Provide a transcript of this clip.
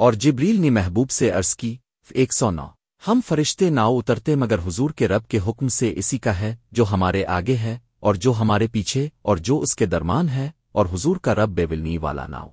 اور جبریل نے محبوب سے عرض کی، ایک سو نو۔ ہم فرشتے ناؤ اترتے مگر حضور کے رب کے حکم سے اسی کا ہے جو ہمارے آگے ہے اور جو ہمارے پیچھے اور جو اس کے درمان ہے اور حضور کا رب بے والا ناؤ۔